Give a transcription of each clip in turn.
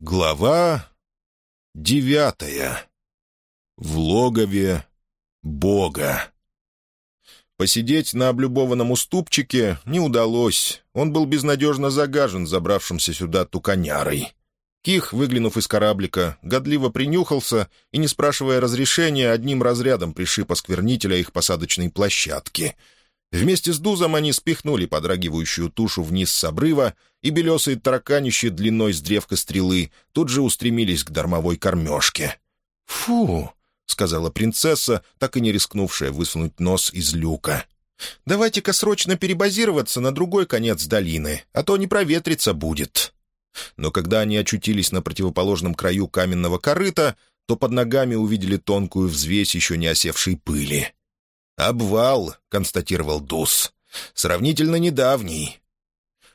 Глава девятая. В логове Бога. Посидеть на облюбованном уступчике не удалось. Он был безнадежно загажен забравшимся сюда туканярой. Ких, выглянув из кораблика, годливо принюхался и, не спрашивая разрешения, одним разрядом пришиб осквернителя их посадочной площадки — Вместе с Дузом они спихнули подрагивающую тушу вниз с обрыва, и белесые тараканища длиной с древка стрелы тут же устремились к дармовой кормежке. «Фу!» — сказала принцесса, так и не рискнувшая высунуть нос из люка. «Давайте-ка срочно перебазироваться на другой конец долины, а то не проветриться будет». Но когда они очутились на противоположном краю каменного корыта, то под ногами увидели тонкую взвесь еще не осевшей пыли. «Обвал», — констатировал Дус. «Сравнительно недавний».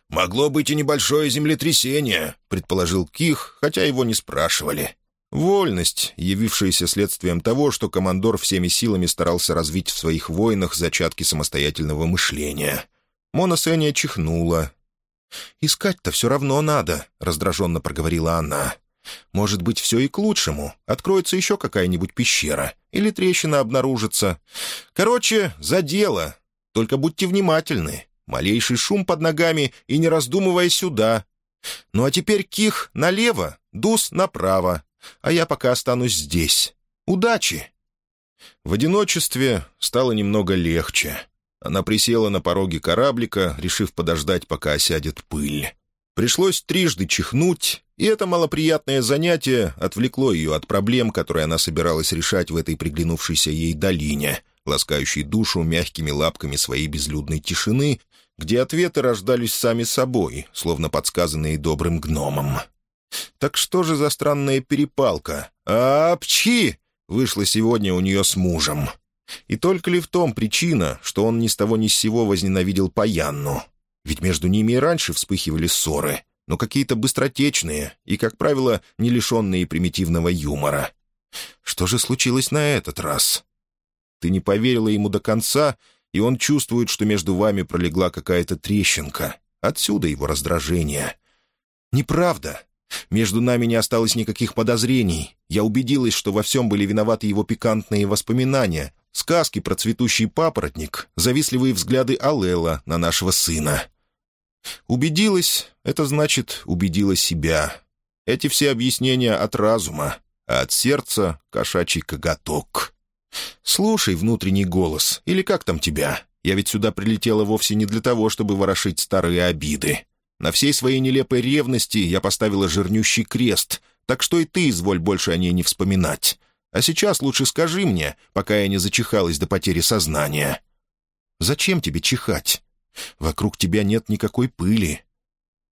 «Могло быть и небольшое землетрясение», — предположил Ких, хотя его не спрашивали. Вольность, явившаяся следствием того, что командор всеми силами старался развить в своих воинах зачатки самостоятельного мышления. Мона Сеня чихнула. «Искать-то все равно надо», — раздраженно проговорила она. Может быть, все и к лучшему. Откроется еще какая-нибудь пещера. Или трещина обнаружится. Короче, за дело. Только будьте внимательны. Малейший шум под ногами и не раздумывая сюда. Ну а теперь ких налево, дус направо. А я пока останусь здесь. Удачи!» В одиночестве стало немного легче. Она присела на пороге кораблика, решив подождать, пока осядет пыль. Пришлось трижды чихнуть, и это малоприятное занятие отвлекло ее от проблем, которые она собиралась решать в этой приглянувшейся ей долине, ласкающей душу мягкими лапками своей безлюдной тишины, где ответы рождались сами собой, словно подсказанные добрым гномом. Так что же за странная перепалка? «Апчи!» вышла сегодня у нее с мужем. И только ли в том причина, что он ни с того ни с сего возненавидел Паянну? Ведь между ними и раньше вспыхивали ссоры, но какие-то быстротечные и, как правило, не лишенные примитивного юмора. Что же случилось на этот раз? Ты не поверила ему до конца, и он чувствует, что между вами пролегла какая-то трещинка. Отсюда его раздражение. Неправда. Между нами не осталось никаких подозрений. Я убедилась, что во всем были виноваты его пикантные воспоминания, сказки про цветущий папоротник, завистливые взгляды Алела на нашего сына. Убедилась — это значит, убедила себя. Эти все объяснения от разума, а от сердца — кошачий коготок. «Слушай, внутренний голос, или как там тебя? Я ведь сюда прилетела вовсе не для того, чтобы ворошить старые обиды. На всей своей нелепой ревности я поставила жирнющий крест, так что и ты изволь больше о ней не вспоминать. А сейчас лучше скажи мне, пока я не зачихалась до потери сознания. Зачем тебе чихать? Вокруг тебя нет никакой пыли.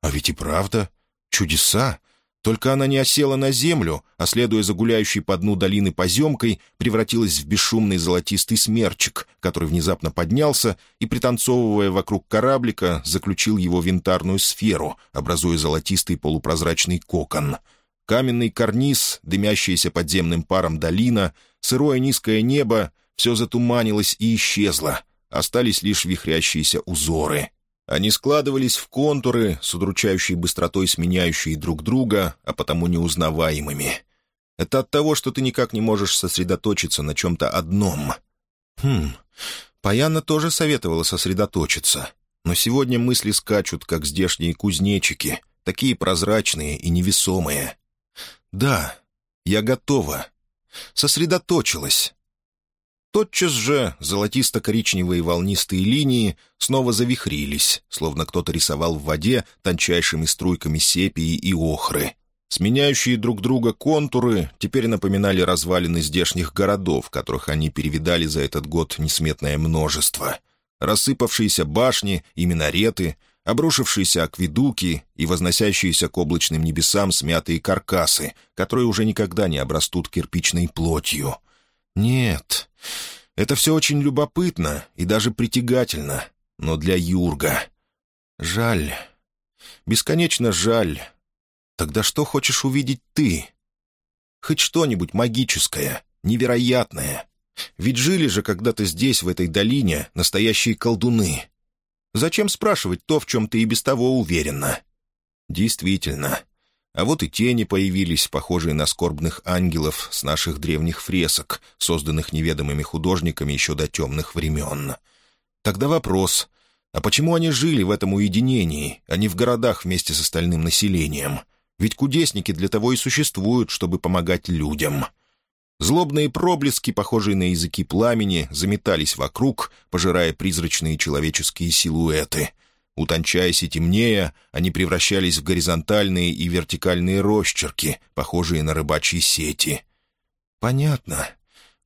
А ведь и правда. Чудеса. Только она не осела на землю, а, следуя за гуляющей по дну долины поземкой, превратилась в бесшумный золотистый смерчик, который внезапно поднялся и, пританцовывая вокруг кораблика, заключил его в винтарную сферу, образуя золотистый полупрозрачный кокон. Каменный карниз, дымящаяся подземным паром долина, сырое низкое небо — все затуманилось и исчезло — Остались лишь вихрящиеся узоры. Они складывались в контуры, с удручающей быстротой сменяющие друг друга, а потому неузнаваемыми. Это от того, что ты никак не можешь сосредоточиться на чем-то одном. Хм, Паяна тоже советовала сосредоточиться. Но сегодня мысли скачут, как здешние кузнечики, такие прозрачные и невесомые. Да, я готова. Сосредоточилась. Тотчас же золотисто-коричневые волнистые линии снова завихрились, словно кто-то рисовал в воде тончайшими струйками сепии и охры. Сменяющие друг друга контуры теперь напоминали развалины здешних городов, которых они перевидали за этот год несметное множество. Рассыпавшиеся башни и минареты, обрушившиеся акведуки и возносящиеся к облачным небесам смятые каркасы, которые уже никогда не обрастут кирпичной плотью — нет, это все очень любопытно и даже притягательно, но для Юрга. Жаль. Бесконечно жаль. Тогда что хочешь увидеть ты? Хоть что-нибудь магическое, невероятное. Ведь жили же когда-то здесь, в этой долине, настоящие колдуны. Зачем спрашивать то, в чем ты и без того уверена? Действительно, А вот и тени появились, похожие на скорбных ангелов с наших древних фресок, созданных неведомыми художниками еще до темных времен. Тогда вопрос, а почему они жили в этом уединении, а не в городах вместе с остальным населением? Ведь кудесники для того и существуют, чтобы помогать людям. Злобные проблески, похожие на языки пламени, заметались вокруг, пожирая призрачные человеческие силуэты — Утончаясь и темнее, они превращались в горизонтальные и вертикальные росчерки, похожие на рыбачьи сети. «Понятно.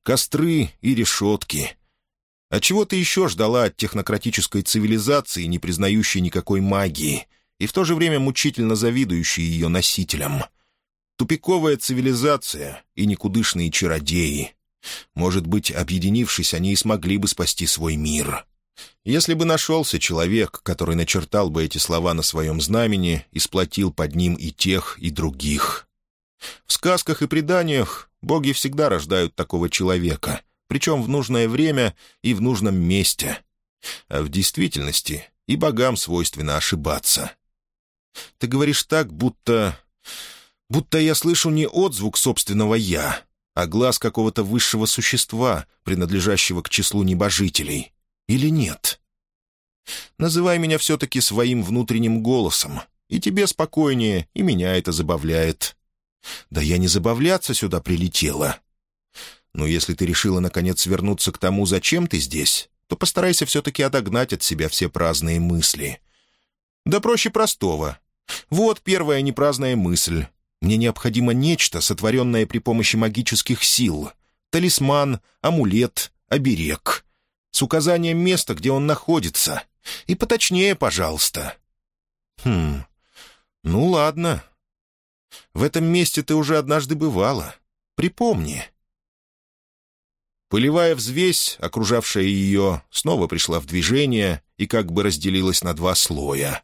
Костры и решетки. А чего ты еще ждала от технократической цивилизации, не признающей никакой магии, и в то же время мучительно завидующей ее носителям? Тупиковая цивилизация и никудышные чародеи. Может быть, объединившись, они и смогли бы спасти свой мир». Если бы нашелся человек, который начертал бы эти слова на своем знамени и сплотил под ним и тех, и других. В сказках и преданиях боги всегда рождают такого человека, причем в нужное время и в нужном месте. А в действительности и богам свойственно ошибаться. Ты говоришь так, будто... будто я слышу не отзвук собственного «я», а глаз какого-то высшего существа, принадлежащего к числу небожителей — или нет? Называй меня все-таки своим внутренним голосом. И тебе спокойнее, и меня это забавляет. Да я не забавляться сюда прилетела. Но если ты решила, наконец, вернуться к тому, зачем ты здесь, то постарайся все-таки отогнать от себя все праздные мысли. Да проще простого. Вот первая непраздная мысль. Мне необходимо нечто, сотворенное при помощи магических сил. Талисман, амулет, оберег с указанием места, где он находится. И поточнее, пожалуйста». «Хм, ну ладно. В этом месте ты уже однажды бывала. Припомни». Пылевая взвесь, окружавшая ее, снова пришла в движение и как бы разделилась на два слоя.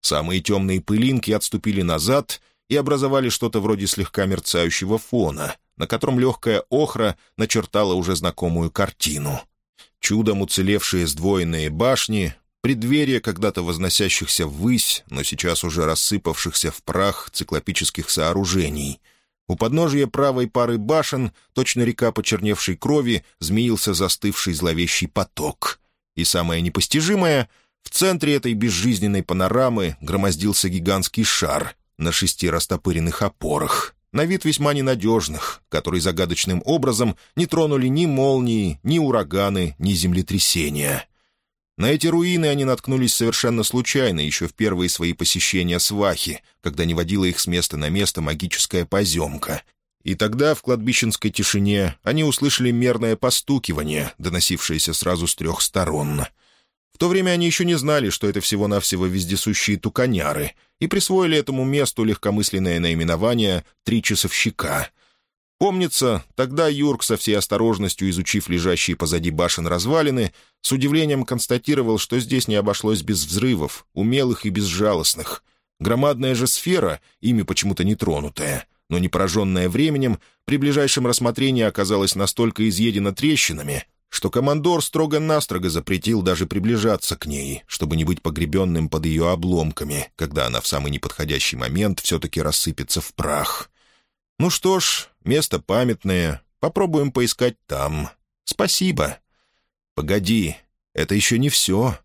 Самые темные пылинки отступили назад и образовали что-то вроде слегка мерцающего фона, на котором легкая охра начертала уже знакомую картину — Чудом уцелевшие сдвоенные башни, преддверие когда-то возносящихся ввысь, но сейчас уже рассыпавшихся в прах циклопических сооружений. У подножия правой пары башен, точно река почерневшей крови, змеился застывший зловещий поток. И самое непостижимое — в центре этой безжизненной панорамы громоздился гигантский шар на шести растопыренных опорах на вид весьма ненадежных, которые загадочным образом не тронули ни молнии, ни ураганы, ни землетрясения. На эти руины они наткнулись совершенно случайно еще в первые свои посещения свахи, когда не водила их с места на место магическая поземка. И тогда в кладбищенской тишине они услышали мерное постукивание, доносившееся сразу с трех сторон — в то время они еще не знали, что это всего-навсего вездесущие туканяры, и присвоили этому месту легкомысленное наименование «Три часовщика». Помнится, тогда Юрк, со всей осторожностью изучив лежащие позади башен развалины, с удивлением констатировал, что здесь не обошлось без взрывов, умелых и безжалостных. Громадная же сфера, ими почему-то не тронутая, но не пораженная временем, при ближайшем рассмотрении оказалась настолько изъедена трещинами, что командор строго-настрого запретил даже приближаться к ней, чтобы не быть погребенным под ее обломками, когда она в самый неподходящий момент все-таки рассыпется в прах. Ну что ж, место памятное, попробуем поискать там. Спасибо. Погоди, это еще не все.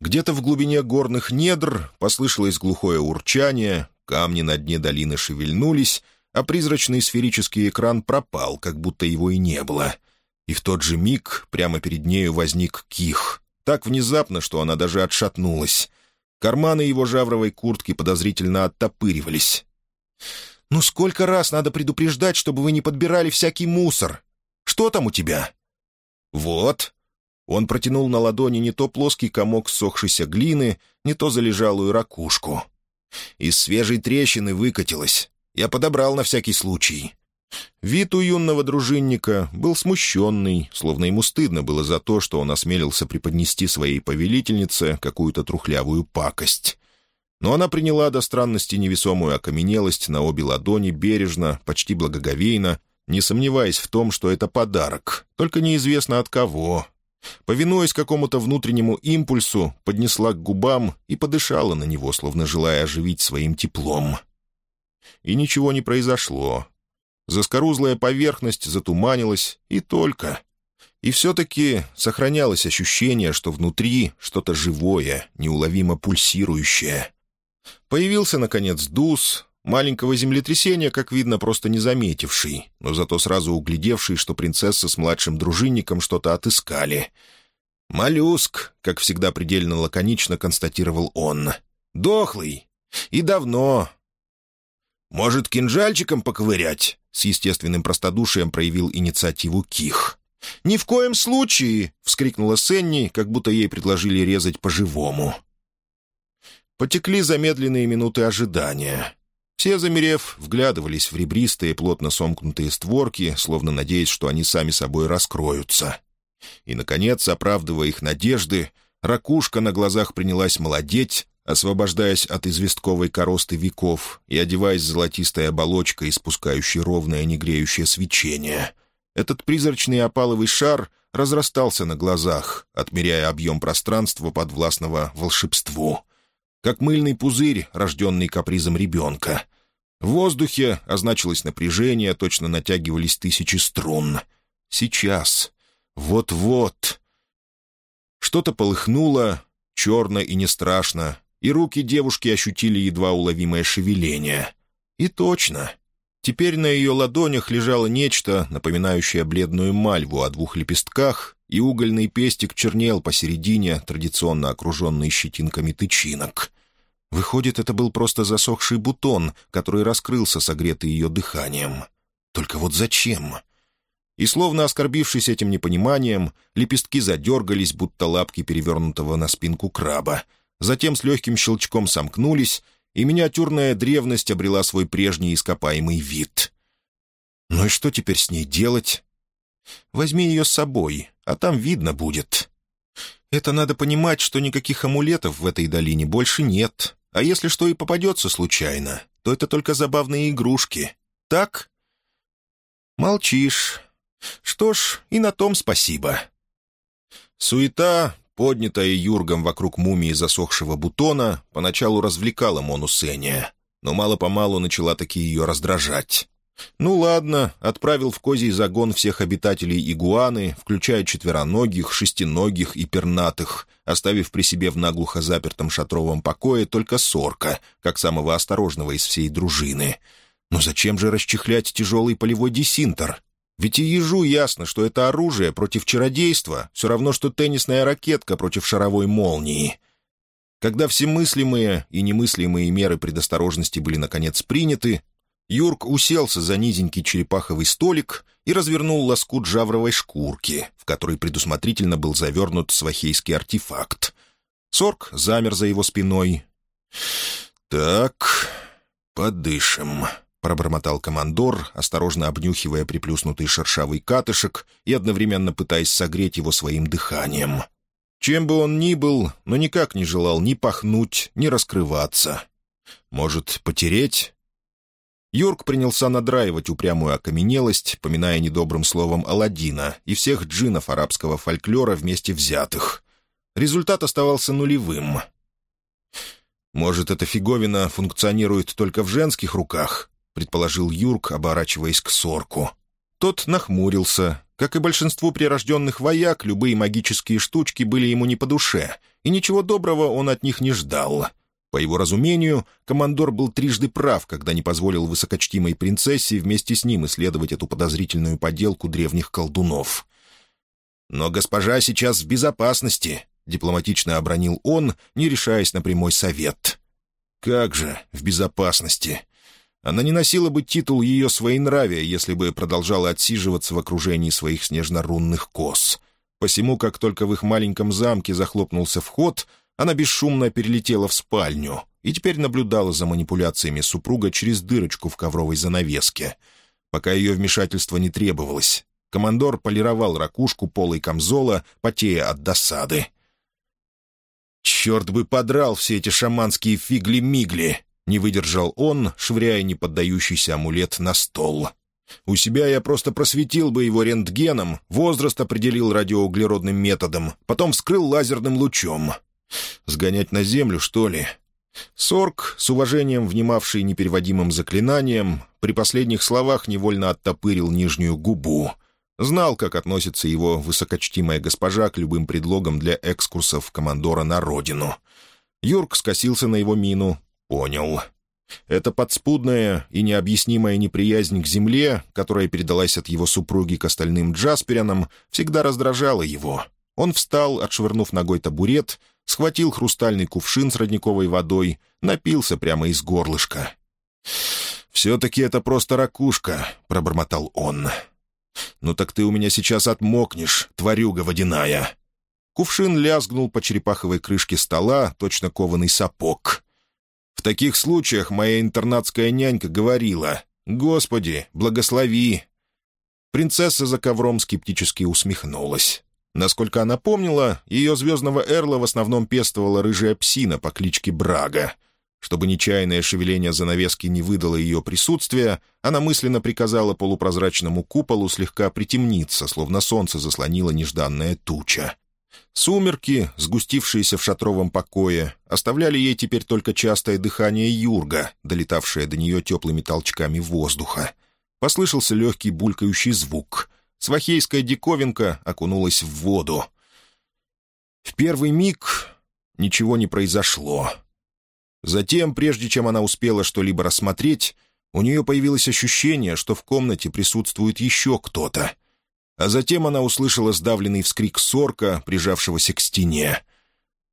Где-то в глубине горных недр послышалось глухое урчание, камни на дне долины шевельнулись, а призрачный сферический экран пропал, как будто его и не было — и в тот же миг прямо перед нею возник Ких. Так внезапно, что она даже отшатнулась. Карманы его жавровой куртки подозрительно оттопыривались. «Ну сколько раз надо предупреждать, чтобы вы не подбирали всякий мусор? Что там у тебя?» «Вот». Он протянул на ладони не то плоский комок ссохшейся глины, не то залежалую ракушку. Из свежей трещины выкатилась. Я подобрал на всякий случай. Вид у юного дружинника был смущенный, словно ему стыдно было за то, что он осмелился преподнести своей повелительнице какую-то трухлявую пакость. Но она приняла до странности невесомую окаменелость на обе ладони бережно, почти благоговейно, не сомневаясь в том, что это подарок, только неизвестно от кого. Повинуясь какому-то внутреннему импульсу, поднесла к губам и подышала на него, словно желая оживить своим теплом. и ничего не произошло. Заскорузлая поверхность затуманилась, и только. И все-таки сохранялось ощущение, что внутри что-то живое, неуловимо пульсирующее. Появился, наконец, Дус, маленького землетрясения, как видно, просто не заметивший, но зато сразу углядевший, что принцесса с младшим дружинником что-то отыскали. «Моллюск», — как всегда предельно лаконично констатировал он. «Дохлый. И давно». «Может, кинжальчиком поковырять?» — с естественным простодушием проявил инициативу Ких. «Ни в коем случае!» — вскрикнула Сенни, как будто ей предложили резать по-живому. Потекли замедленные минуты ожидания. Все, замерев, вглядывались в ребристые, плотно сомкнутые створки, словно надеясь, что они сами собой раскроются. И, наконец, оправдывая их надежды, ракушка на глазах принялась молодеть, освобождаясь от известковой коросты веков и одеваясь золотистой оболочкой, испускающей ровное негреющее свечение. Этот призрачный опаловый шар разрастался на глазах, отмеряя объем пространства подвластного волшебству как мыльный пузырь, рожденный капризом ребенка. В воздухе означилось напряжение, точно натягивались тысячи струн. Сейчас. Вот-вот. Что-то полыхнуло, черно и не страшно, и руки девушки ощутили едва уловимое шевеление. И точно. Теперь на ее ладонях лежало нечто, напоминающее бледную мальву о двух лепестках, и угольный пестик чернел посередине, традиционно окруженный щетинками тычинок. Выходит, это был просто засохший бутон, который раскрылся, согретый ее дыханием. Только вот зачем? И словно оскорбившись этим непониманием, лепестки задергались, будто лапки перевернутого на спинку краба. Затем с легким щелчком сомкнулись, и миниатюрная древность обрела свой прежний ископаемый вид. Ну и что теперь с ней делать? Возьми ее с собой, а там видно будет. Это надо понимать, что никаких амулетов в этой долине больше нет. А если что и попадется случайно, то это только забавные игрушки. Так? Молчишь. Что ж, и на том спасибо. Суета, поднятая Юргом вокруг мумии засохшего бутона, поначалу развлекала Мону Сеня, но мало-помалу начала таки ее раздражать. Ну ладно, отправил в козий загон всех обитателей игуаны, включая четвероногих, шестиногих и пернатых, оставив при себе в наглухо запертом шатровом покое только сорка, как самого осторожного из всей дружины. Но зачем же расчехлять тяжелый полевой десинтер? Ведь и ежу ясно, что это оружие против чародейства, все равно, что теннисная ракетка против шаровой молнии. Когда все мыслимые и немыслимые меры предосторожности были наконец приняты, Юрк уселся за низенький черепаховый столик и развернул лоскут жавровой шкурки, в которой предусмотрительно был завернут свахейский артефакт. Сорк замер за его спиной. «Так, подышим», — пробормотал командор, осторожно обнюхивая приплюснутый шершавый катышек и одновременно пытаясь согреть его своим дыханием. Чем бы он ни был, но никак не желал ни пахнуть, ни раскрываться. Может, потереть? Юрк принялся надраивать упрямую окаменелость, поминая недобрым словом Аладдина и всех джинов арабского фольклора вместе взятых. Результат оставался нулевым. «Может, эта фиговина функционирует только в женских руках?» — предположил Юрк, оборачиваясь к сорку. Тот нахмурился. Как и большинству прирожденных вояк, любые магические штучки были ему не по душе, и ничего доброго он от них не ждал. По его разумению, командор был трижды прав, когда не позволил высокочтимой принцессе вместе с ним исследовать эту подозрительную поделку древних колдунов. «Но госпожа сейчас в безопасности», — дипломатично обронил он, не решаясь на прямой совет. «Как же в безопасности?» Она не носила бы титул ее своенравия, если бы продолжала отсиживаться в окружении своих снежно-рунных кос. Посему, как только в их маленьком замке захлопнулся вход, она бесшумно перелетела в спальню и теперь наблюдала за манипуляциями супруга через дырочку в ковровой занавеске. Пока ее вмешательство не требовалось, командор полировал ракушку полой камзола, потея от досады. «Черт бы подрал все эти шаманские фигли-мигли!» — не выдержал он, швыряя неподдающийся амулет на стол. «У себя я просто просветил бы его рентгеном, возраст определил радиоуглеродным методом, потом вскрыл лазерным лучом. Сгонять на землю, что ли? Сорг, с уважением внимавший непереводимым заклинанием, при последних словах невольно оттопырил нижнюю губу. Знал, как относится его высокочтимая госпожа к любым предлогам для экскурсов командора на родину. Юрк скосился на его мину, понял. Эта подспудная и необъяснимая неприязнь к земле, которая передалась от его супруги к остальным Джасперянам, всегда раздражала его. Он встал, отшвырнув ногой табурет, схватил хрустальный кувшин с родниковой водой, напился прямо из горлышка. «Все-таки это просто ракушка», — пробормотал он. «Ну так ты у меня сейчас отмокнешь, тварюга водяная». Кувшин лязгнул по черепаховой крышке стола, точно кованый сапог. В таких случаях моя интернатская нянька говорила «Господи, благослови!» Принцесса за ковром скептически усмехнулась. Насколько она помнила, ее звездного эрла в основном пестовала рыжая псина по кличке Брага. Чтобы нечаянное шевеление занавески не выдало ее присутствия, она мысленно приказала полупрозрачному куполу слегка притемниться, словно солнце заслонило нежданная туча. Сумерки, сгустившиеся в шатровом покое, оставляли ей теперь только частое дыхание юрга, долетавшее до нее теплыми толчками воздуха. Послышался легкий булькающий звук. Свахейская диковинка окунулась в воду. В первый миг ничего не произошло. Затем, прежде чем она успела что-либо рассмотреть, у нее появилось ощущение, что в комнате присутствует еще кто-то — а затем она услышала сдавленный вскрик сорка, прижавшегося к стене.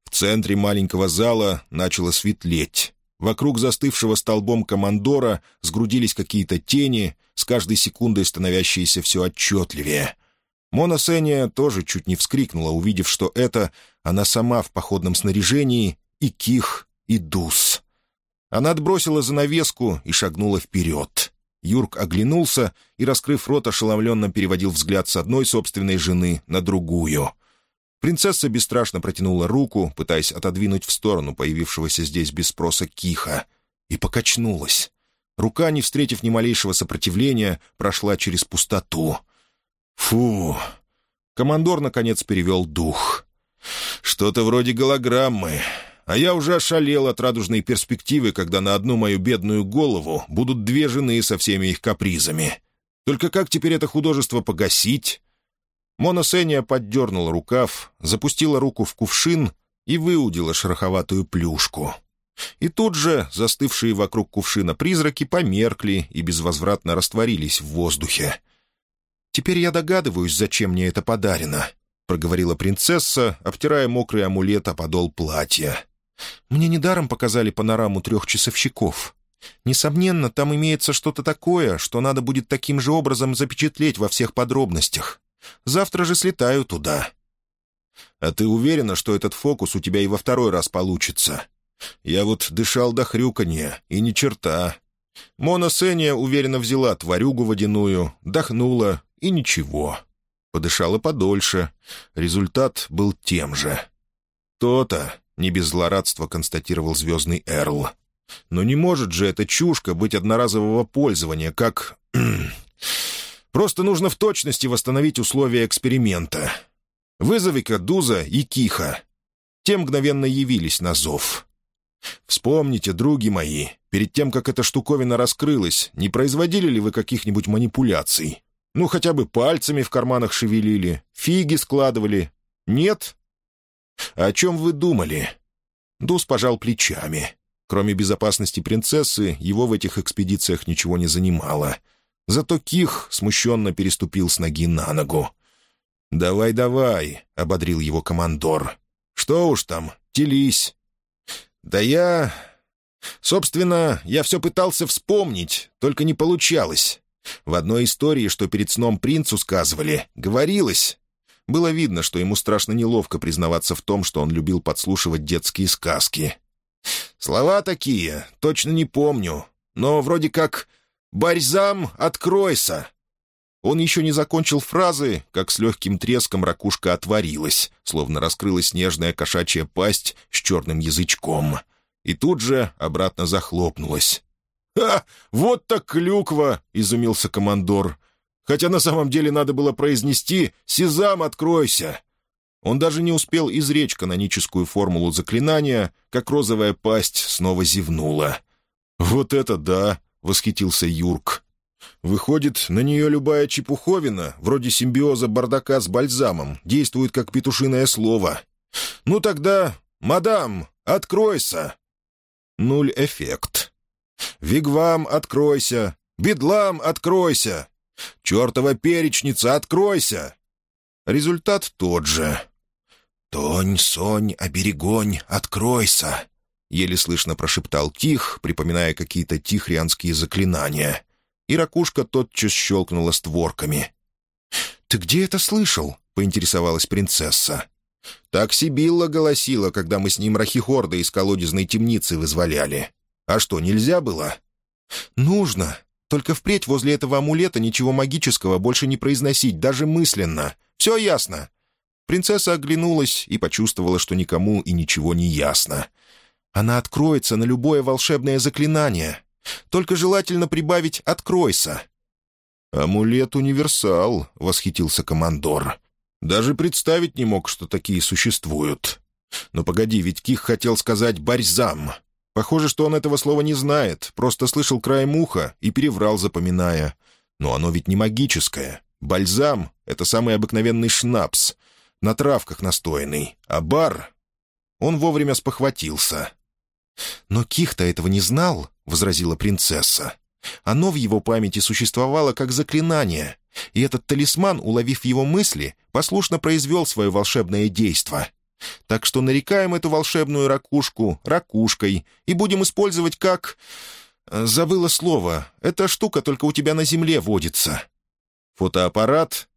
В центре маленького зала начало светлеть. Вокруг застывшего столбом командора сгрудились какие-то тени, с каждой секундой становящиеся все отчетливее. Мона Сеня тоже чуть не вскрикнула, увидев, что это она сама в походном снаряжении и Ких, и Дус. Она отбросила занавеску и шагнула вперед. Юрк оглянулся и, раскрыв рот, ошеломленно переводил взгляд с одной собственной жены на другую. Принцесса бесстрашно протянула руку, пытаясь отодвинуть в сторону появившегося здесь без спроса киха, и покачнулась. Рука, не встретив ни малейшего сопротивления, прошла через пустоту. «Фу!» Командор, наконец, перевел дух. «Что-то вроде голограммы а я уже ошалел от радужной перспективы, когда на одну мою бедную голову будут две жены со всеми их капризами. Только как теперь это художество погасить?» Мона Сеня поддернула рукав, запустила руку в кувшин и выудила шероховатую плюшку. И тут же застывшие вокруг кувшина призраки померкли и безвозвратно растворились в воздухе. «Теперь я догадываюсь, зачем мне это подарено», — проговорила принцесса, обтирая мокрый амулет о подол платья. Мне недаром показали панораму трех часовщиков. Несомненно, там имеется что-то такое, что надо будет таким же образом запечатлеть во всех подробностях. Завтра же слетаю туда. А ты уверена, что этот фокус у тебя и во второй раз получится? Я вот дышал до хрюканья, и ни черта. Мона Сеня уверенно взяла тварюгу водяную, дохнула, и ничего. Подышала подольше. Результат был тем же. То-то. — не без злорадства констатировал звездный Эрл. «Но не может же эта чушка быть одноразового пользования, как... Просто нужно в точности восстановить условия эксперимента. Вызови-ка Дуза и Киха». Те мгновенно явились на зов. «Вспомните, други мои, перед тем, как эта штуковина раскрылась, не производили ли вы каких-нибудь манипуляций? Ну, хотя бы пальцами в карманах шевелили, фиги складывали. Нет? «О чем вы думали?» Дус пожал плечами. Кроме безопасности принцессы, его в этих экспедициях ничего не занимало. Зато Ких смущенно переступил с ноги на ногу. «Давай, давай», — ободрил его командор. «Что уж там, телись». «Да я...» «Собственно, я все пытался вспомнить, только не получалось. В одной истории, что перед сном принцу сказывали, говорилось, было видно, что ему страшно неловко признаваться в том, что он любил подслушивать детские сказки. «Слова такие, точно не помню, но вроде как «Барьзам, откройся!» Он еще не закончил фразы, как с легким треском ракушка отворилась, словно раскрылась нежная кошачья пасть с черным язычком. И тут же обратно захлопнулась. «Ха! Вот так клюква!» — изумился командор хотя на самом деле надо было произнести «Сезам, откройся!». Он даже не успел изречь каноническую формулу заклинания, как розовая пасть снова зевнула. «Вот это да!» — восхитился Юрк. «Выходит, на нее любая чепуховина, вроде симбиоза бардака с бальзамом, действует как петушиное слово. Ну тогда, мадам, откройся!» Нуль эффект. «Вигвам, откройся! Бедлам, откройся! Чертова перечница, откройся!» Результат тот же. «Тонь, Сонь, оберегонь, откройся!» Еле слышно прошептал Тих, припоминая какие-то тихрианские заклинания. И ракушка тотчас щелкнула створками. «Ты где это слышал?» — поинтересовалась принцесса. «Так Сибилла голосила, когда мы с ним Рахихорда из колодезной темницы вызволяли. А что, нельзя было?» «Нужно. Только впредь возле этого амулета ничего магического больше не произносить, даже мысленно. Все ясно?» Принцесса оглянулась и почувствовала, что никому и ничего не ясно. «Она откроется на любое волшебное заклинание. Только желательно прибавить «откройся». «Амулет-универсал», — восхитился командор. «Даже представить не мог, что такие существуют. Но погоди, ведь Ких хотел сказать «барьзам». Похоже, что он этого слова не знает, просто слышал краем уха и переврал, запоминая. Но оно ведь не магическое. Бальзам — это самый обыкновенный шнапс, на травках настоянный, а бар... Он вовремя спохватился. «Но Ких-то этого не знал», — возразила принцесса. «Оно в его памяти существовало как заклинание, и этот талисман, уловив его мысли, послушно произвел свое волшебное действо. Так что нарекаем эту волшебную ракушку ракушкой и будем использовать как... Э, забыла слово. Эта штука только у тебя на земле водится. Фотоаппарат?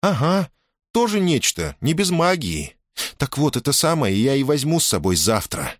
Ага, тоже нечто, не без магии. Так вот, это самое я и возьму с собой завтра.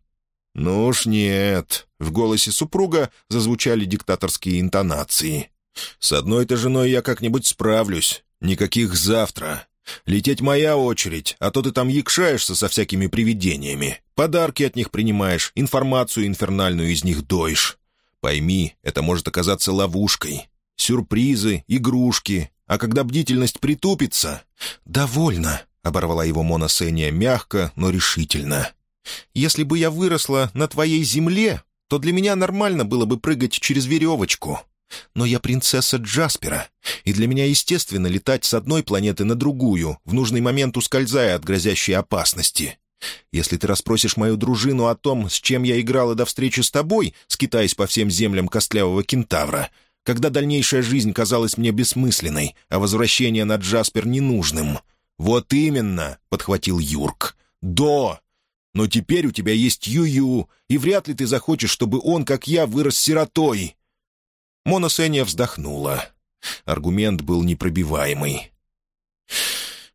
«Ну уж нет», — в голосе супруга зазвучали диктаторские интонации. «С одной-то женой я как-нибудь справлюсь. Никаких завтра. Лететь моя очередь, а то ты там якшаешься со всякими привидениями. Подарки от них принимаешь, информацию инфернальную из них доишь. Пойми, это может оказаться ловушкой. Сюрпризы, игрушки. А когда бдительность притупится... «Довольно», — оборвала его Моносения мягко, но решительно. «Если бы я выросла на твоей земле, то для меня нормально было бы прыгать через веревочку. Но я принцесса Джаспера, и для меня естественно летать с одной планеты на другую, в нужный момент ускользая от грозящей опасности. Если ты расспросишь мою дружину о том, с чем я играла до встречи с тобой, скитаясь по всем землям костлявого кентавра, когда дальнейшая жизнь казалась мне бессмысленной, а возвращение на Джаспер ненужным. «Вот именно», — подхватил Юрк, — «до. Но теперь у тебя есть Ю-Ю, и вряд ли ты захочешь, чтобы он, как я, вырос сиротой». Мона вздохнула. Аргумент был непробиваемый.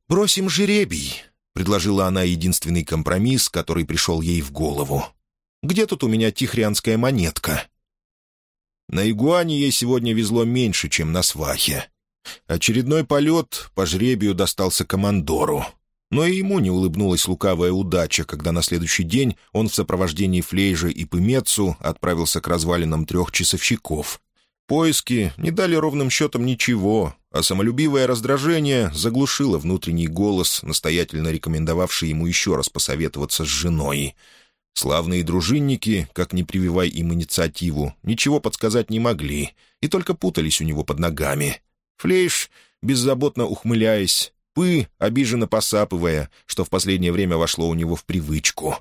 «Бросим жеребий», — предложила она единственный компромисс, который пришел ей в голову. «Где тут у меня тихрянская монетка?» На Игуане ей сегодня везло меньше, чем на свахе. Очередной полет по жребию достался командору. Но и ему не улыбнулась лукавая удача, когда на следующий день он в сопровождении Флейжа и Пымецу отправился к развалинам трех часовщиков. Поиски не дали ровным счетом ничего, а самолюбивое раздражение заглушило внутренний голос, настоятельно рекомендовавший ему еще раз посоветоваться с женой. Славные дружинники, как ни прививай им инициативу, ничего подсказать не могли и только путались у него под ногами. Флейш, беззаботно ухмыляясь, Пы, обиженно посапывая, что в последнее время вошло у него в привычку.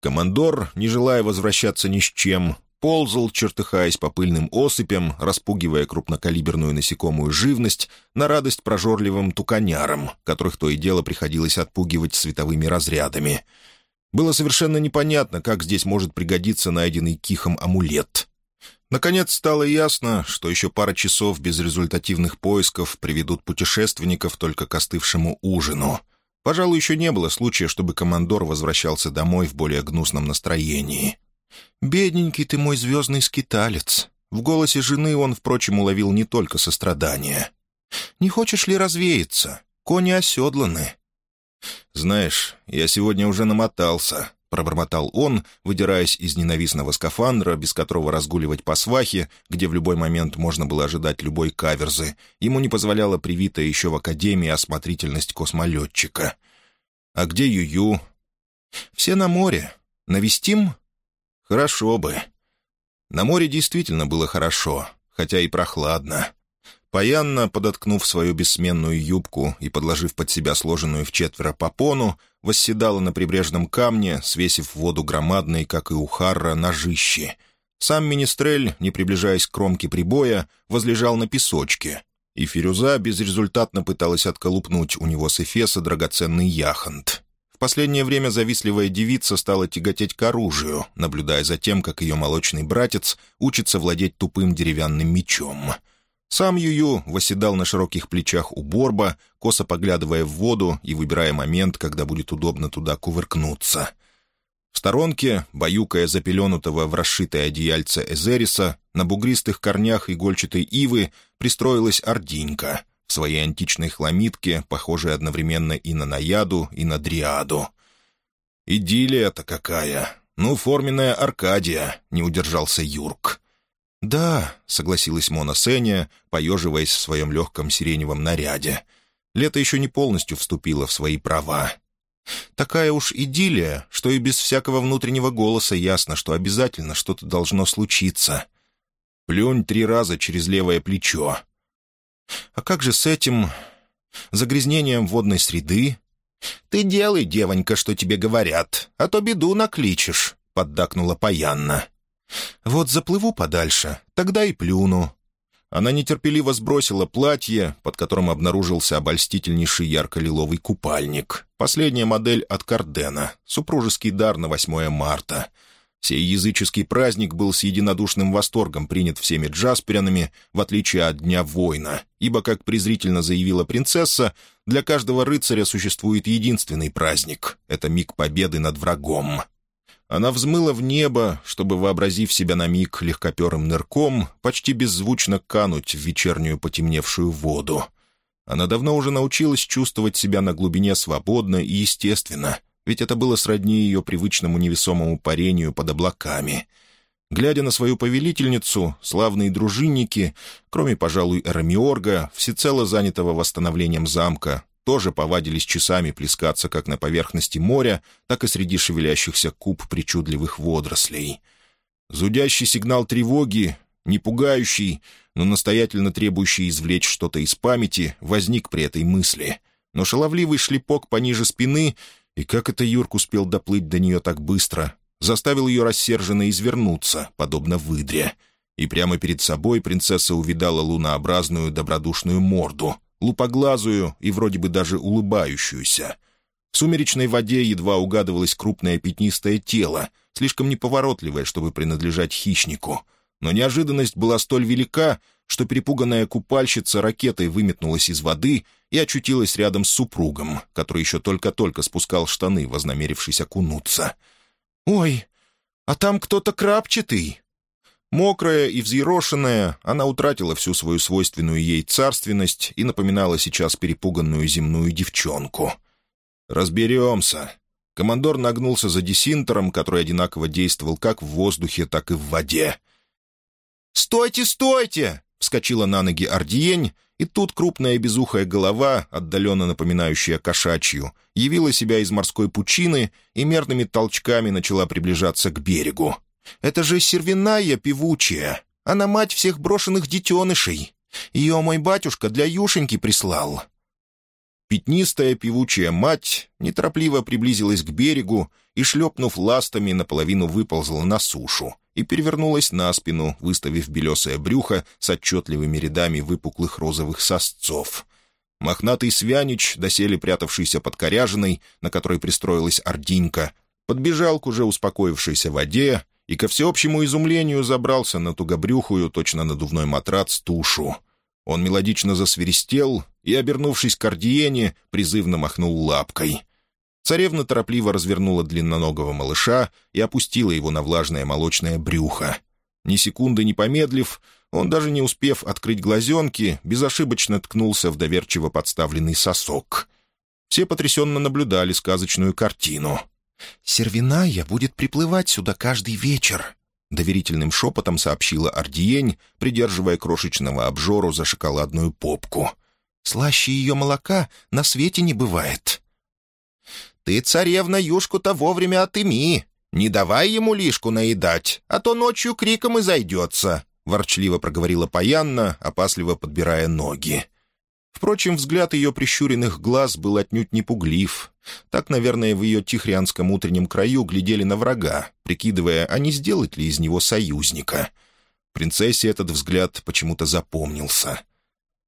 Командор, не желая возвращаться ни с чем, ползал, чертыхаясь по пыльным осыпям, распугивая крупнокалиберную насекомую живность на радость прожорливым туканярам, которых то и дело приходилось отпугивать световыми разрядами. Было совершенно непонятно, как здесь может пригодиться найденный Кихом амулет. Наконец стало ясно, что еще пара часов безрезультативных поисков приведут путешественников только к остывшему ужину. Пожалуй, еще не было случая, чтобы командор возвращался домой в более гнусном настроении. «Бедненький ты мой звездный скиталец». В голосе жены он, впрочем, уловил не только сострадание. «Не хочешь ли развеяться? Кони оседланы». «Знаешь, я сегодня уже намотался», — пробормотал он, выдираясь из ненавистного скафандра, без которого разгуливать по свахе, где в любой момент можно было ожидать любой каверзы, ему не позволяла привитая еще в Академии осмотрительность космолетчика. «А где Юю?» «Все на море. Навестим?» «Хорошо бы». На море действительно было хорошо, хотя и прохладно. Паянна, подоткнув свою бессменную юбку и подложив под себя сложенную в четверо попону, восседала на прибрежном камне, свесив в воду громадные, как и у Харра, ножищи. Сам Министрель, не приближаясь к кромке прибоя, возлежал на песочке, и Фирюза безрезультатно пыталась отколупнуть у него с Эфеса драгоценный яхонт. Последнее время завистливая девица стала тяготеть к оружию, наблюдая за тем, как ее молочный братец учится владеть тупым деревянным мечом — сам Юю восседал на широких плечах у борба, косо поглядывая в воду и выбирая момент, когда будет удобно туда кувыркнуться. В сторонке, баюкая запеленутого в расшитое одеяльце Эзериса, на бугристых корнях игольчатой ивы пристроилась ординька в своей античной хламидке, похожей одновременно и на наяду, и на дриаду. «Идиллия-то какая! Ну, форменная Аркадия!» — не удержался Юрк. «Да», — согласилась Мона Сеня, поеживаясь в своем легком сиреневом наряде. Лето еще не полностью вступило в свои права. Такая уж идиллия, что и без всякого внутреннего голоса ясно, что обязательно что-то должно случиться. Плюнь три раза через левое плечо. А как же с этим загрязнением водной среды? «Ты делай, девонька, что тебе говорят, а то беду накличешь», — поддакнула Паянна. «Вот заплыву подальше, тогда и плюну». Она нетерпеливо сбросила платье, под которым обнаружился обольстительнейший ярко-лиловый купальник. Последняя модель от Кардена, супружеский дар на 8 марта. Сей языческий праздник был с единодушным восторгом принят всеми джасперянами, в отличие от Дня воина, ибо, как презрительно заявила принцесса, для каждого рыцаря существует единственный праздник — это миг победы над врагом. Она взмыла в небо, чтобы, вообразив себя на миг легкоперым нырком, почти беззвучно кануть в вечернюю потемневшую воду. Она давно уже научилась чувствовать себя на глубине свободно и естественно, ведь это было сродни ее привычному невесомому парению под облаками. Глядя на свою повелительницу, славные дружинники, кроме, пожалуй, Эрамиорга, всецело занятого восстановлением замка, тоже повадились часами плескаться как на поверхности моря, так и среди шевелящихся куб причудливых водорослей. Зудящий сигнал тревоги, не пугающий, но настоятельно требующий извлечь что-то из памяти, возник при этой мысли. Но шаловливый шлепок пониже спины, и как это Юрк успел доплыть до нее так быстро, заставил ее рассерженно извернуться, подобно выдре. И прямо перед собой принцесса увидала лунообразную добродушную морду — лупоглазую и вроде бы даже улыбающуюся. В сумеречной воде едва угадывалось крупное пятнистое тело, слишком неповоротливое, чтобы принадлежать хищнику. Но неожиданность была столь велика, что перепуганная купальщица ракетой выметнулась из воды и очутилась рядом с супругом, который еще только-только спускал штаны, вознамерившись окунуться. «Ой, а там кто-то крапчатый!» Мокрая и взъерошенная, она утратила всю свою свойственную ей царственность и напоминала сейчас перепуганную земную девчонку. «Разберемся». Командор нагнулся за десинтером, который одинаково действовал как в воздухе, так и в воде. «Стойте, стойте!» — вскочила на ноги Ардиень, и тут крупная безухая голова, отдаленно напоминающая кошачью, явила себя из морской пучины и мерными толчками начала приближаться к берегу. Это же сервиная певучая. Она мать всех брошенных детенышей. Ее мой батюшка для Юшеньки прислал». Пятнистая певучая мать неторопливо приблизилась к берегу и, шлепнув ластами, наполовину выползла на сушу и перевернулась на спину, выставив белесое брюхо с отчетливыми рядами выпуклых розовых сосцов. Мохнатый свянич, доселе прятавшийся под коряжиной, на которой пристроилась ординька, подбежал к уже успокоившейся воде и, ко всеобщему изумлению, забрался на тугобрюхую, точно надувной матрац, тушу. Он мелодично засверистел и, обернувшись к Ардиене, призывно махнул лапкой. Царевна торопливо развернула длинноногого малыша и опустила его на влажное молочное брюхо. Ни секунды не помедлив, он, даже не успев открыть глазенки, безошибочно ткнулся в доверчиво подставленный сосок. Все потрясенно наблюдали сказочную картину — «Сервиная будет приплывать сюда каждый вечер», — доверительным шепотом сообщила Ардиень, придерживая крошечного обжору за шоколадную попку. «Слаще ее молока на свете не бывает». Ты, царевна, юшку-то вовремя отыми. Не давай ему лишку наедать, а то ночью криком и зайдется», — ворчливо проговорила Паянна, опасливо подбирая ноги. Впрочем, взгляд ее прищуренных глаз был отнюдь не пуглив. Так, наверное, в ее тихрянском утреннем краю глядели на врага, прикидывая, а не сделать ли из него союзника. Принцессе этот взгляд почему-то запомнился.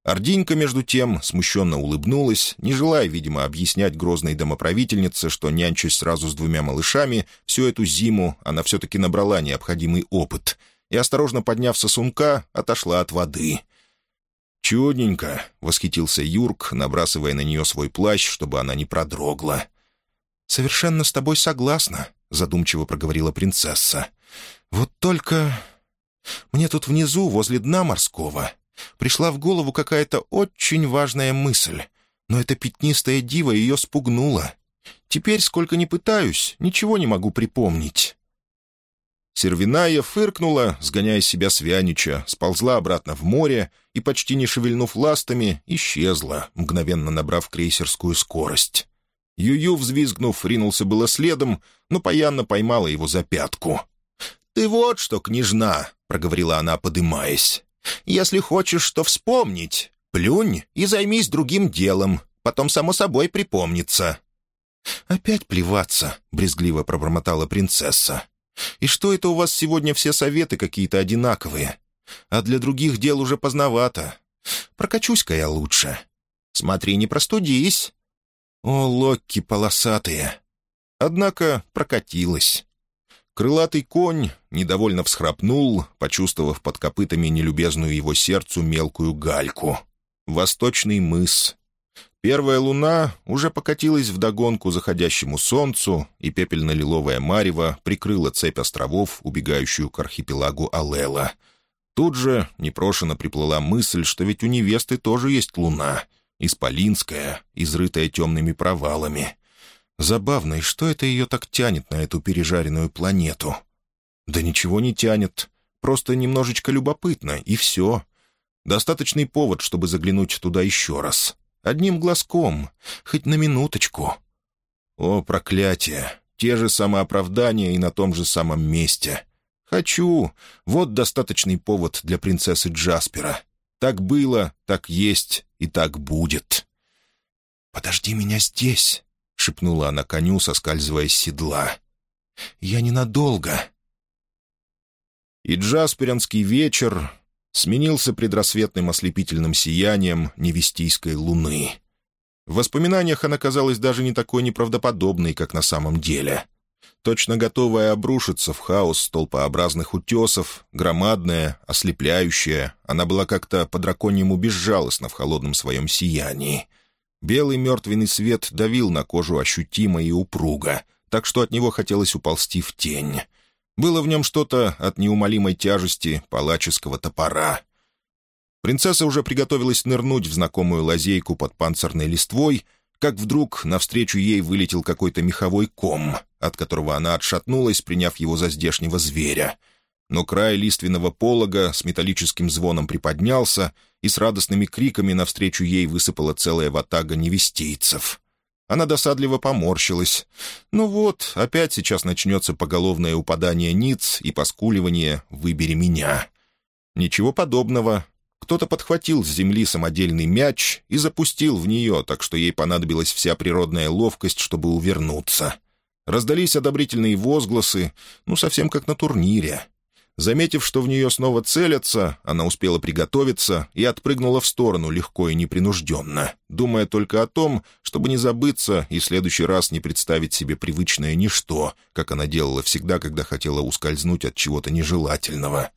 Ординька, между тем, смущенно улыбнулась, не желая, видимо, объяснять грозной домоправительнице, что, нянчась сразу с двумя малышами, всю эту зиму она все-таки набрала необходимый опыт и, осторожно подняв сосунка, отошла от воды. «Чудненько», — восхитился Юрк, набрасывая на нее свой плащ, чтобы она не продрогла. «Совершенно с тобой согласна», — задумчиво проговорила принцесса. «Вот только мне тут внизу, возле дна морского, пришла в голову какая-то очень важная мысль, но эта пятнистая дива ее спугнула. Теперь, сколько ни пытаюсь, ничего не могу припомнить». Сервиная фыркнула, сгоняя себя с Вянича, сползла обратно в море и, почти не шевельнув ластами, исчезла, мгновенно набрав крейсерскую скорость. Юю, взвизгнув, ринулся было следом, но Паянна поймала его за пятку. «Ты вот что, княжна!» — проговорила она, подымаясь. Если хочешь что вспомнить, плюнь и займись другим делом. Потом, само собой, припомнится». «Опять плеваться», — брезгливо пробормотала принцесса. «И что это у вас сегодня все советы какие-то одинаковые? А для других дел уже поздновато. Прокачусь-ка я лучше. Смотри, не простудись». О, локки полосатые! Однако прокатилась. Крылатый конь недовольно всхрапнул, почувствовав под копытами нелюбезную его сердцу мелкую гальку. Восточный мыс. Первая луна уже покатилась вдогонку заходящему солнцу, и пепельно-лиловая марево прикрыла цепь островов, убегающую к архипелагу Алела. Тут же непрошено приплыла мысль, что ведь у невесты тоже есть луна, исполинская, изрытая темными провалами — Забавно, и что это ее так тянет на эту пережаренную планету? Да ничего не тянет, просто немножечко любопытно, и все. Достаточный повод, чтобы заглянуть туда еще раз. Одним глазком, хоть на минуточку. О, проклятие! Те же самооправдания и на том же самом месте. Хочу. Вот достаточный повод для принцессы Джаспера. Так было, так есть и так будет. «Подожди меня здесь», — шепнула она коню, соскальзывая с седла. «Я ненадолго». И Джасперинский вечер сменился предрассветным ослепительным сиянием невестийской луны. В воспоминаниях она казалась даже не такой неправдоподобной, как на самом деле. Точно готовая обрушиться в хаос столпообразных утесов, громадная, ослепляющая, она была как-то по-драконьему безжалостна в холодном своем сиянии — Белый мертвенный свет давил на кожу ощутимо и упруго, так что от него хотелось уползти в тень. Было в нем что-то от неумолимой тяжести палаческого топора. Принцесса уже приготовилась нырнуть в знакомую лазейку под панцирной листвой, как вдруг навстречу ей вылетел какой-то меховой ком, от которого она отшатнулась, приняв его за здешнего зверя — но край лиственного полога с металлическим звоном приподнялся, и с радостными криками навстречу ей высыпала целая ватага невестийцев. Она досадливо поморщилась. «Ну вот, опять сейчас начнется поголовное упадание ниц и поскуливание «выбери меня». Ничего подобного. Кто-то подхватил с земли самодельный мяч и запустил в нее, так что ей понадобилась вся природная ловкость, чтобы увернуться. Раздались одобрительные возгласы, ну, совсем как на турнире. Заметив, что в нее снова целятся, она успела приготовиться и отпрыгнула в сторону легко и непринужденно, думая только о том, чтобы не забыться и в следующий раз не представить себе привычное ничто, как она делала всегда, когда хотела ускользнуть от чего-то нежелательного.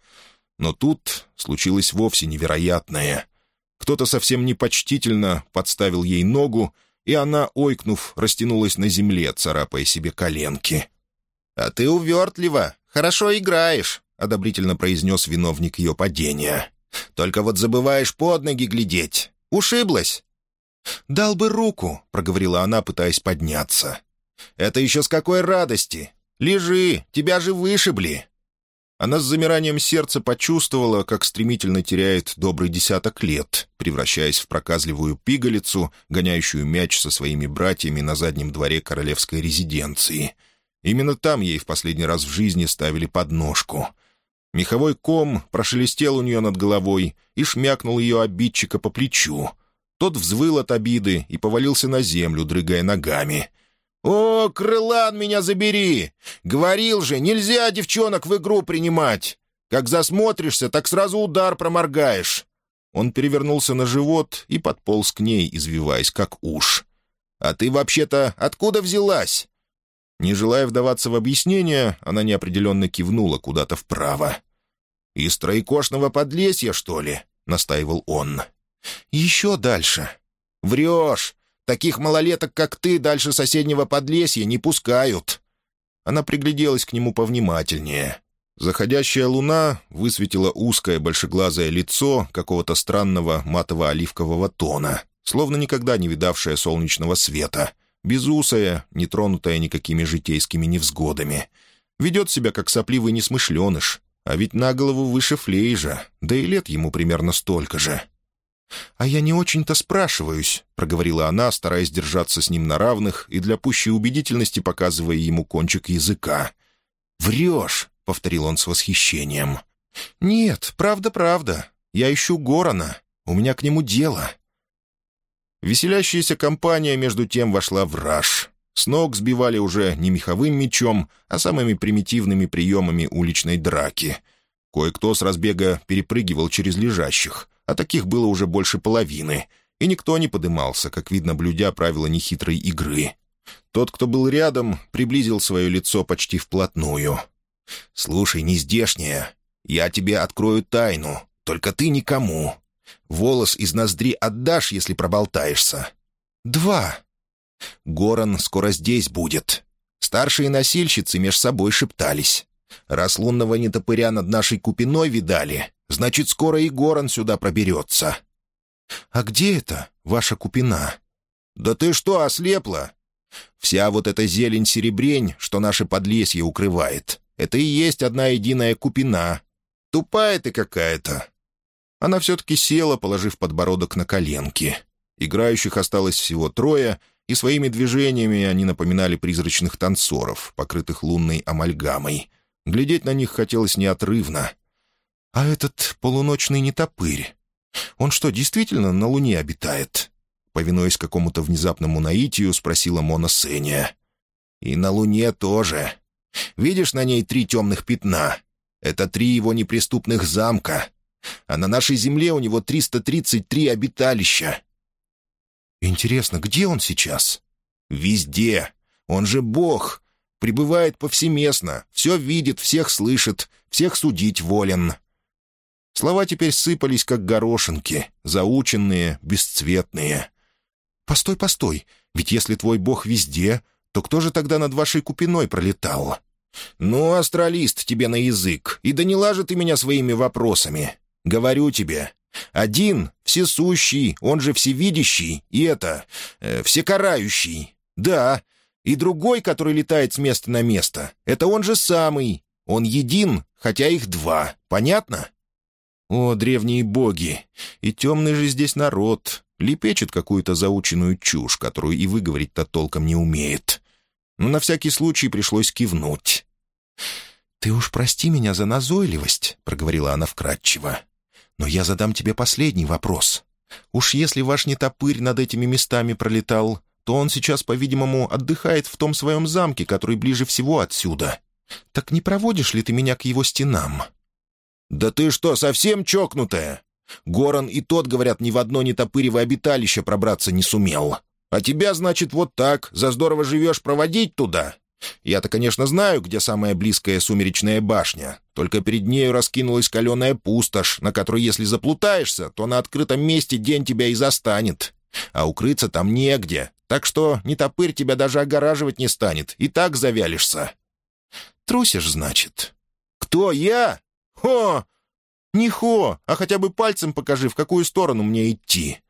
Но тут случилось вовсе невероятное. Кто-то совсем непочтительно подставил ей ногу, и она, ойкнув, растянулась на земле, царапая себе коленки. «А ты увертлива, хорошо играешь», — одобрительно произнес виновник ее падения. «Только вот забываешь под ноги глядеть. Ушиблась?» «Дал бы руку», — проговорила она, пытаясь подняться. «Это еще с какой радости? Лежи, тебя же вышибли». она с замиранием сердца почувствовала, как стремительно теряет добрый десяток лет, превращаясь в проказливую пигалицу, гоняющую мяч со своими братьями на заднем дворе королевской резиденции. Именно там ей в последний раз в жизни ставили подножку. Меховой ком прошелестел у нее над головой и шмякнул ее обидчика по плечу. Тот взвыл от обиды и повалился на землю, дрыгая ногами — «О, крылан, меня забери! Говорил же, нельзя девчонок в игру принимать! Как засмотришься, так сразу удар проморгаешь!» Он перевернулся на живот и подполз к ней, извиваясь, как уж. «А ты вообще-то откуда взялась?» Не желая вдаваться в объяснение, она неопределенно кивнула куда-то вправо. «Из троекошного подлесья, что ли?» — настаивал он. «Еще дальше». «Врешь! Таких малолеток, как ты, дальше соседнего подлесья не пускают». Она пригляделась к нему повнимательнее. Заходящая луна высветила узкое большеглазое лицо какого-то странного матово-оливкового тона, словно никогда не видавшее солнечного света, безусая, не тронутая никакими житейскими невзгодами. Ведет себя как сопливый несмышленыш, а ведь на голову выше флейжа, да и лет ему примерно столько же. «А я не очень-то спрашиваюсь», — проговорила она, стараясь держаться с ним на равных и для пущей убедительности показывая ему кончик языка. «Врешь», — повторил он с восхищением. «Нет, правда-правда. Я ищу Горана. У меня к нему дело». Веселящаяся компания между тем вошла в раж. С ног сбивали уже не меховым мечом, а самыми примитивными приемами уличной драки. Кое-кто с разбега перепрыгивал через лежащих а таких было уже больше половины, и никто не подымался, как видно, блюдя правила нехитрой игры. Тот, кто был рядом, приблизил свое лицо почти вплотную. «Слушай, не здешняя, я тебе открою тайну, только ты никому. Волос из ноздри отдашь, если проболтаешься». «Два». «Горан скоро здесь будет». Старшие носильщицы меж собой шептались. Раз лунного нетопыря над нашей купиной видали, значит, скоро и Горан сюда проберется». «А где это, ваша купина?» «Да ты что, ослепла? Вся вот эта зелень-серебрень, что наше подлесье укрывает, это и есть одна единая купина. Тупая ты какая-то». Она все-таки села, положив подбородок на коленки. Играющих осталось всего трое, и своими движениями они напоминали призрачных танцоров, покрытых лунной амальгамой — Глядеть на них хотелось неотрывно. «А этот полуночный нетопырь, он что, действительно на Луне обитает?» Повинуясь какому-то внезапному наитию, спросила Мона Сеня. «И на Луне тоже. Видишь на ней три темных пятна? Это три его неприступных замка. А на нашей Земле у него 333 обиталища». «Интересно, где он сейчас?» «Везде. Он же бог пребывает повсеместно, все видит, всех слышит, всех судить волен». Слова теперь сыпались, как горошинки, заученные, бесцветные. «Постой, постой, ведь если твой бог везде, то кто же тогда над вашей купиной пролетал?» «Ну, астралист тебе на язык, и да не лажи ты меня своими вопросами. Говорю тебе, один — всесущий, он же всевидящий, и это... Э, всекарающий. Да, и другой, который летает с места на место, это он же самый. Он един, хотя их два. Понятно? О, древние боги! И темный же здесь народ. Лепечет какую-то заученную чушь, которую и выговорить-то толком не умеет. Но на всякий случай пришлось кивнуть. «Ты уж прости меня за назойливость», — проговорила она вкратчиво. «Но я задам тебе последний вопрос. Уж если ваш нетопырь над этими местами пролетал, то он сейчас, по-видимому, отдыхает в том своем замке, который ближе всего отсюда. Так не проводишь ли ты меня к его стенам?» «Да ты что, совсем чокнутая? Горан и тот, говорят, ни в одно нетопырево обиталище пробраться не сумел. А тебя, значит, вот так, за здорово живешь, проводить туда? Я-то, конечно, знаю, где самая близкая сумеречная башня, только перед нею раскинулась каленая пустошь, на которой, если заплутаешься, то на открытом месте день тебя и застанет. А укрыться там негде, так что ни топырь тебя даже огораживать не станет, и так завялишься». «Трусишь, значит?» «Кто, я? Хо!» «Не хо, а хотя бы пальцем покажи, в какую сторону мне идти».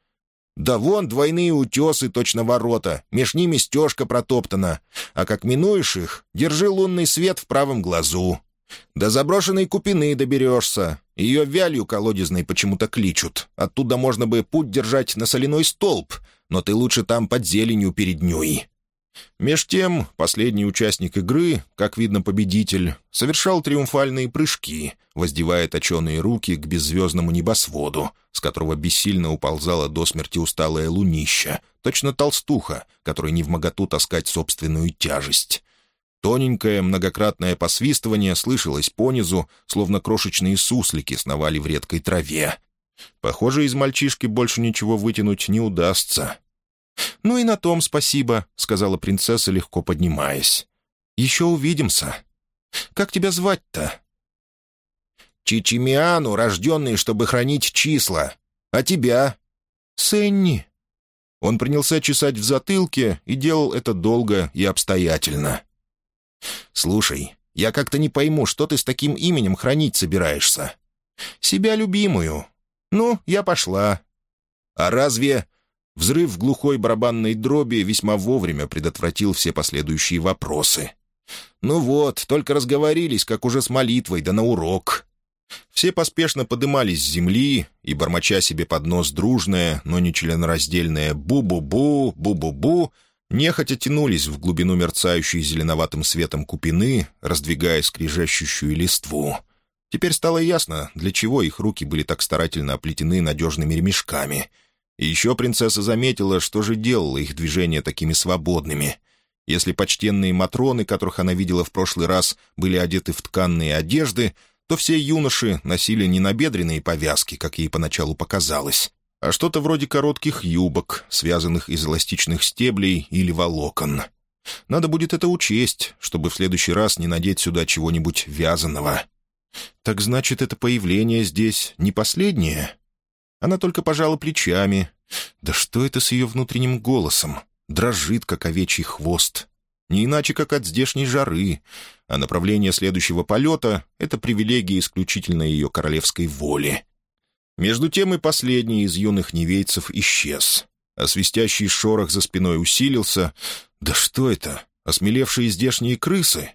«Да вон двойные утесы, точно ворота, меж ними стежка протоптана, а как минуешь их, держи лунный свет в правом глазу. До заброшенной купины доберешься. Ее вялью колодезной почему-то кличут. Оттуда можно бы путь держать на соляной столб, но ты лучше там под зеленью переднюй». Меж тем, последний участник игры, как видно победитель, совершал триумфальные прыжки, воздевая точеные руки к беззвездному небосводу, с которого бессильно уползала до смерти усталая лунища, точно толстуха, которой не в моготу таскать собственную тяжесть. Тоненькое многократное посвистывание слышалось понизу, словно крошечные суслики сновали в редкой траве. Похоже, из мальчишки больше ничего вытянуть не удастся. «Ну и на том спасибо», — сказала принцесса, легко поднимаясь. «Еще увидимся. Как тебя звать-то?» «Чичимиану, рожденный, чтобы хранить числа. А тебя?» «Сенни». Он принялся чесать в затылке и делал это долго и обстоятельно. «Слушай, я как-то не пойму, что ты с таким именем хранить собираешься?» «Себя любимую. Ну, я пошла». «А разве...» Взрыв глухой барабанной дроби весьма вовремя предотвратил все последующие вопросы. «Ну вот, только разговорились, как уже с молитвой, да на урок». Все поспешно подымались с земли и, бормоча себе под нос дружное, но не членораздельное «бу-бу-бу, бу-бу-бу», нехотя тянулись в глубину мерцающей зеленоватым светом купины, раздвигая скрижащущую листву. Теперь стало ясно, для чего их руки были так старательно оплетены надежными ремешками. И еще принцесса заметила, что же делало их движения такими свободными. Если почтенные матроны, которых она видела в прошлый раз, были одеты в тканные одежды, то все юноши носили не набедренные повязки, как ей поначалу показалось, а что-то вроде коротких юбок, связанных из эластичных стеблей или волокон. Надо будет это учесть, чтобы в следующий раз не надеть сюда чего-нибудь вязаного. Так значит, это появление здесь не последнее? Она только пожала плечами. Да что это с ее внутренним голосом? Дрожит, как овечий хвост. Не иначе, как от здешней жары. А направление следующего полета — это привилегия исключительно ее королевской воли. Между тем и последний из юных невейцев исчез. А свистящий шорох за спиной усилился. «Да что это? Осмелевшие здешние крысы?»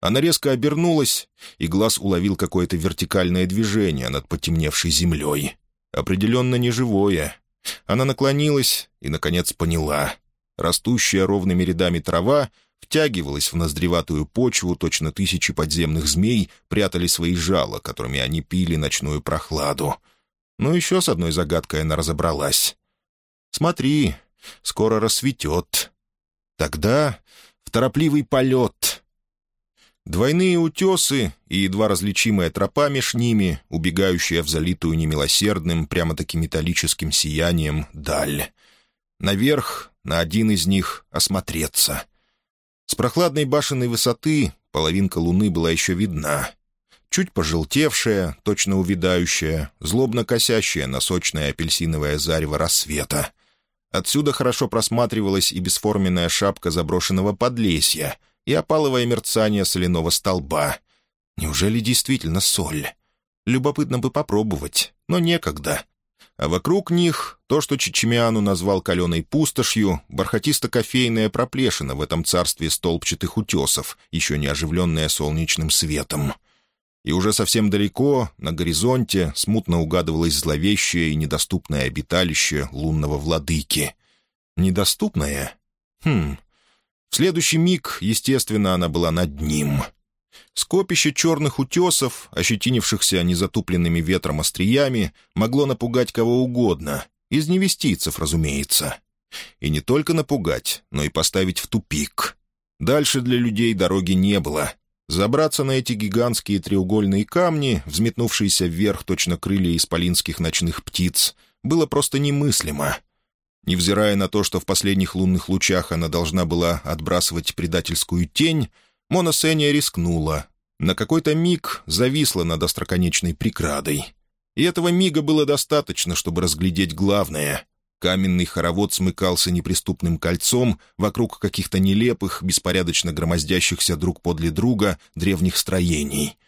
Она резко обернулась, и глаз уловил какое-то вертикальное движение над потемневшей землей. Определенно неживое. Она наклонилась и, наконец, поняла. Растущая ровными рядами трава втягивалась в ноздреватую почву, точно тысячи подземных змей прятали свои жала, которыми они пили ночную прохладу. Но еще с одной загадкой она разобралась. «Смотри, скоро рассветет. Тогда в торопливый полет». Двойные утесы и едва различимая тропа меж ними, убегающая в залитую немилосердным, прямо-таки металлическим сиянием, даль. Наверх, на один из них, осмотреться. С прохладной башенной высоты половинка луны была еще видна чуть пожелтевшая, точно увядающая, злобно косящая на сочное апельсиновое зарево рассвета. Отсюда хорошо просматривалась и бесформенная шапка заброшенного подлесья, и опаловое мерцание соляного столба. Неужели действительно соль? Любопытно бы попробовать, но некогда. А вокруг них то, что Чичимиану назвал каленой пустошью, бархатисто-кофейная проплешина в этом царстве столбчатых утесов, еще не оживленная солнечным светом — и уже совсем далеко, на горизонте, смутно угадывалось зловещее и недоступное обиталище лунного владыки. Недоступное? Хм. В следующий миг, естественно, она была над ним. Скопище черных утесов, ощетинившихся незатупленными ветром остриями, могло напугать кого угодно. Из невестийцев, разумеется. И не только напугать, но и поставить в тупик. Дальше для людей дороги не было — Забраться на эти гигантские треугольные камни, взметнувшиеся вверх точно крылья исполинских ночных птиц, было просто немыслимо. Невзирая на то, что в последних лунных лучах она должна была отбрасывать предательскую тень, Мона рискнула. На какой-то миг зависла над остроконечной преградой. И этого мига было достаточно, чтобы разглядеть главное. Каменный хоровод смыкался неприступным кольцом вокруг каких-то нелепых, беспорядочно громоздящихся друг подле друга древних строений.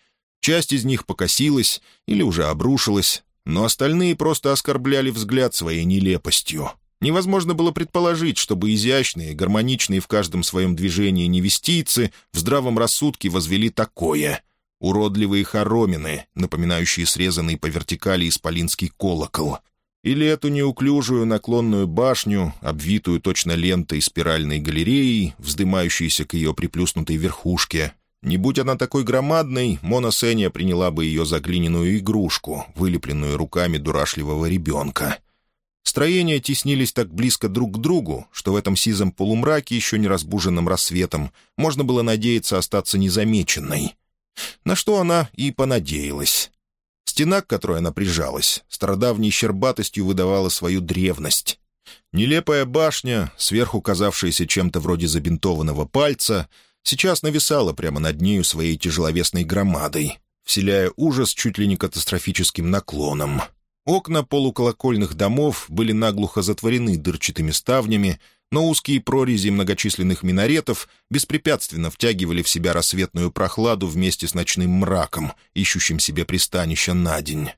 Часть из них покосилась или уже обрушилась, но остальные просто оскорбляли взгляд своей нелепостью. Невозможно было предположить, чтобы изящные, гармоничные в каждом своем движении невестийцы в здравом рассудке возвели такое. уродливые хоромины, напоминающие срезанный по вертикали исполинский колокол, или эту неуклюжую наклонную башню, обвитую точно лентой спиральной галереей, вздымающейся к ее приплюснутой верхушке. Не будь она такой громадной, Мона Сеня приняла бы ее за глиняную игрушку, вылепленную руками дурашливого ребенка. Строения теснились так близко друг к другу, что в этом сизом полумраке, еще не разбуженным рассветом, можно было надеяться остаться незамеченной. На что она и понадеялась. Стена, к которой она прижалась, стародавней щербатостью выдавала свою древность. Нелепая башня, сверху казавшаяся чем-то вроде забинтованного пальца, сейчас нависала прямо над нею своей тяжеловесной громадой, вселяя ужас чуть ли не катастрофическим наклоном. Окна полуколокольных домов были наглухо затворены дырчатыми ставнями, но узкие прорези многочисленных минаретов беспрепятственно втягивали в себя рассветную прохладу вместе с ночным мраком, ищущим себе пристанища на день.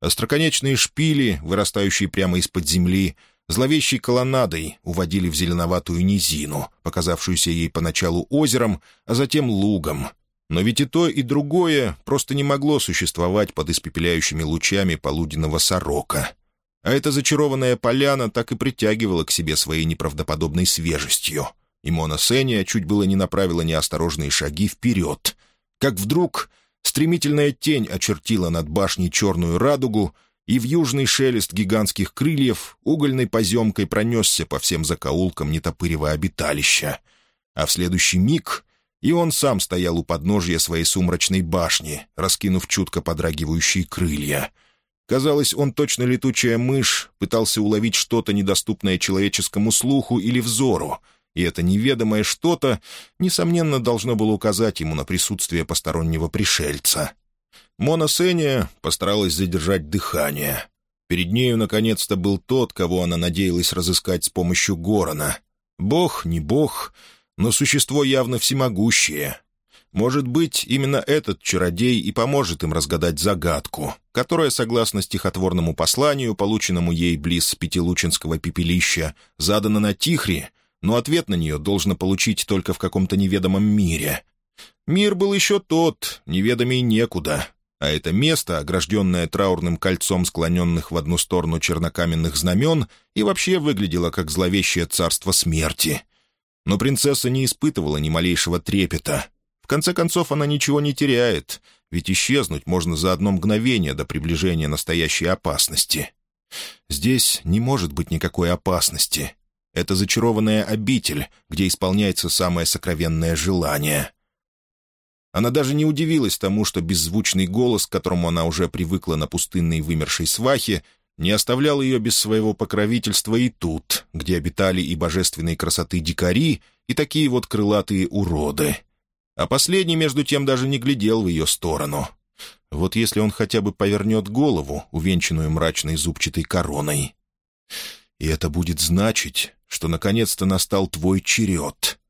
Остроконечные шпили, вырастающие прямо из-под земли, зловещей колоннадой уводили в зеленоватую низину, показавшуюся ей поначалу озером, а затем лугом. Но ведь и то, и другое просто не могло существовать под испепеляющими лучами полуденного сорока — а эта зачарованная поляна так и притягивала к себе своей неправдоподобной свежестью. И Мона Сеня чуть было не направила неосторожные шаги вперед. Как вдруг стремительная тень очертила над башней черную радугу, и в южный шелест гигантских крыльев угольной поземкой пронесся по всем закоулкам нетопырево обиталища. А в следующий миг и он сам стоял у подножья своей сумрачной башни, раскинув чутко подрагивающие крылья — Казалось, он точно летучая мышь, пытался уловить что-то, недоступное человеческому слуху или взору, и это неведомое что-то, несомненно, должно было указать ему на присутствие постороннего пришельца. Мона Сеня постаралась задержать дыхание. Перед нею, наконец-то, был тот, кого она надеялась разыскать с помощью Горона. Бог, не бог, но существо явно всемогущее, может быть, именно этот чародей и поможет им разгадать загадку, которая, согласно стихотворному посланию, полученному ей близ Пятилучинского пепелища, задана на Тихре, но ответ на нее должно получить только в каком-то неведомом мире. Мир был еще тот, неведомый некуда, а это место, огражденное траурным кольцом склоненных в одну сторону чернокаменных знамен, и вообще выглядело как зловещее царство смерти. Но принцесса не испытывала ни малейшего трепета — в конце концов, она ничего не теряет, ведь исчезнуть можно за одно мгновение до приближения настоящей опасности. Здесь не может быть никакой опасности. Это зачарованная обитель, где исполняется самое сокровенное желание. Она даже не удивилась тому, что беззвучный голос, к которому она уже привыкла на пустынной вымершей свахе, не оставлял ее без своего покровительства и тут, где обитали и божественной красоты дикари, и такие вот крылатые уроды — а последний, между тем, даже не глядел в ее сторону. Вот если он хотя бы повернет голову, увенчанную мрачной зубчатой короной. И это будет значить, что наконец-то настал твой черед.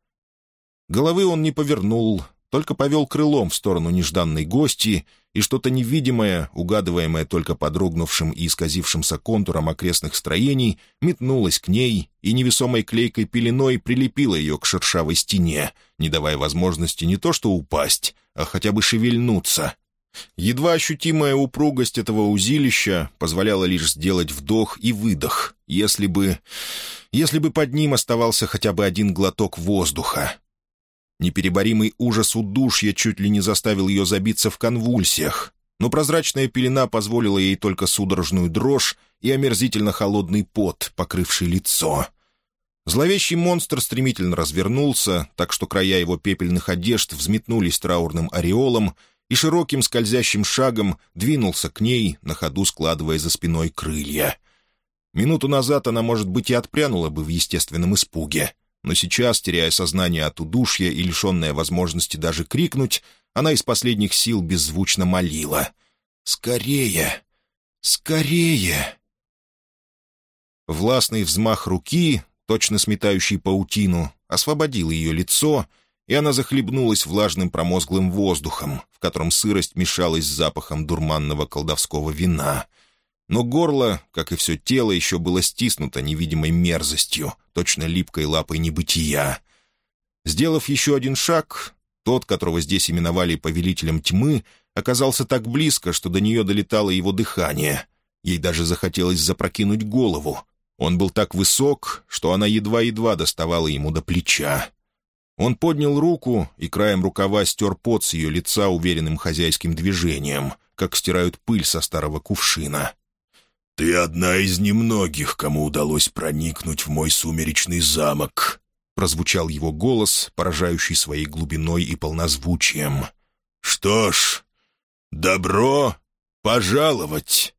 Головы он не повернул, только повел крылом в сторону нежданной гости, и что-то невидимое, угадываемое только подрогнувшим и исказившимся контуром окрестных строений, метнулось к ней и невесомой клейкой пеленой прилепило ее к шершавой стене, не давая возможности не то что упасть, а хотя бы шевельнуться. Едва ощутимая упругость этого узилища позволяла лишь сделать вдох и выдох, если бы... если бы под ним оставался хотя бы один глоток воздуха, Непереборимый ужас удушья чуть ли не заставил ее забиться в конвульсиях, но прозрачная пелена позволила ей только судорожную дрожь и омерзительно холодный пот, покрывший лицо. Зловещий монстр стремительно развернулся, так что края его пепельных одежд взметнулись траурным ореолом и широким скользящим шагом двинулся к ней, на ходу складывая за спиной крылья. Минуту назад она, может быть, и отпрянула бы в естественном испуге — но сейчас, теряя сознание от удушья и лишенная возможности даже крикнуть, она из последних сил беззвучно молила. «Скорее! Скорее!» Властный взмах руки, точно сметающий паутину, освободил ее лицо, и она захлебнулась влажным промозглым воздухом, в котором сырость мешалась с запахом дурманного колдовского вина — но горло, как и все тело, еще было стиснуто невидимой мерзостью, точно липкой лапой небытия. Сделав еще один шаг, Тот, которого здесь именовали повелителем тьмы, оказался так близко, что до нее долетало его дыхание. Ей даже захотелось запрокинуть голову. Он был так высок, что она едва-едва доставала ему до плеча. Он поднял руку и краем рукава стер пот с ее лица уверенным хозяйским движением, как стирают пыль со старого кувшина. «Ты одна из немногих, кому удалось проникнуть в мой сумеречный замок», — прозвучал его голос, поражающий своей глубиной и полнозвучием. «Что ж, добро пожаловать!»